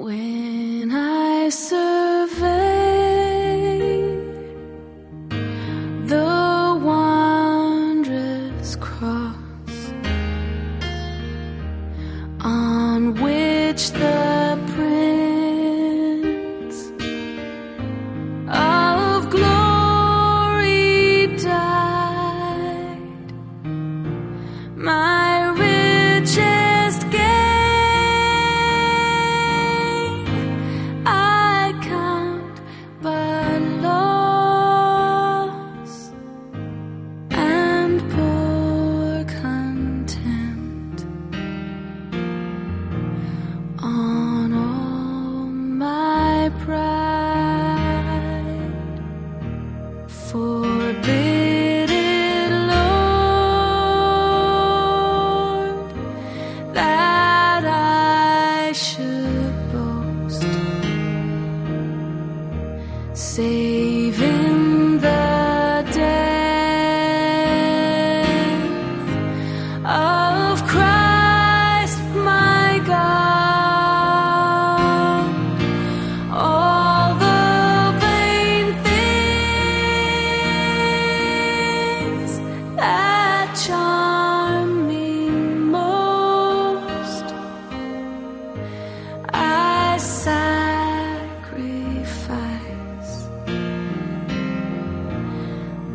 When I serve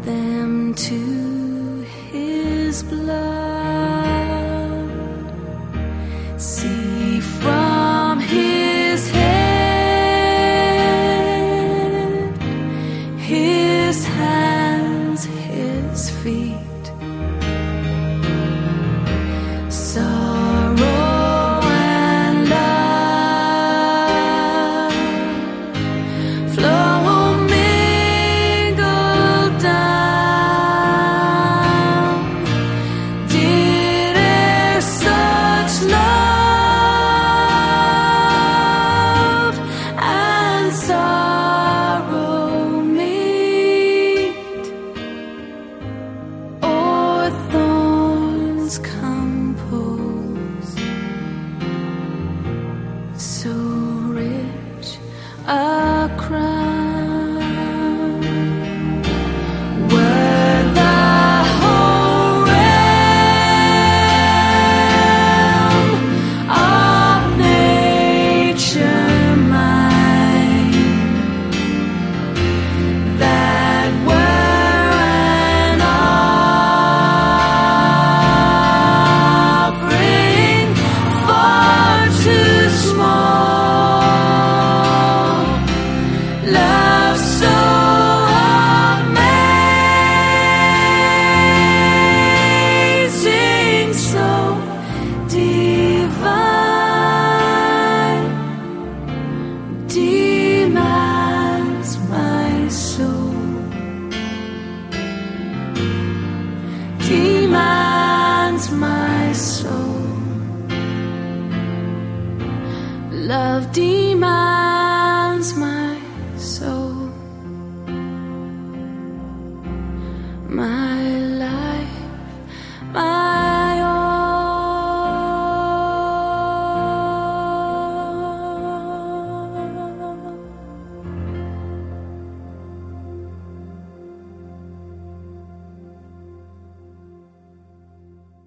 them to his blood. See from his head, his hands, his feet. Love demands my soul. My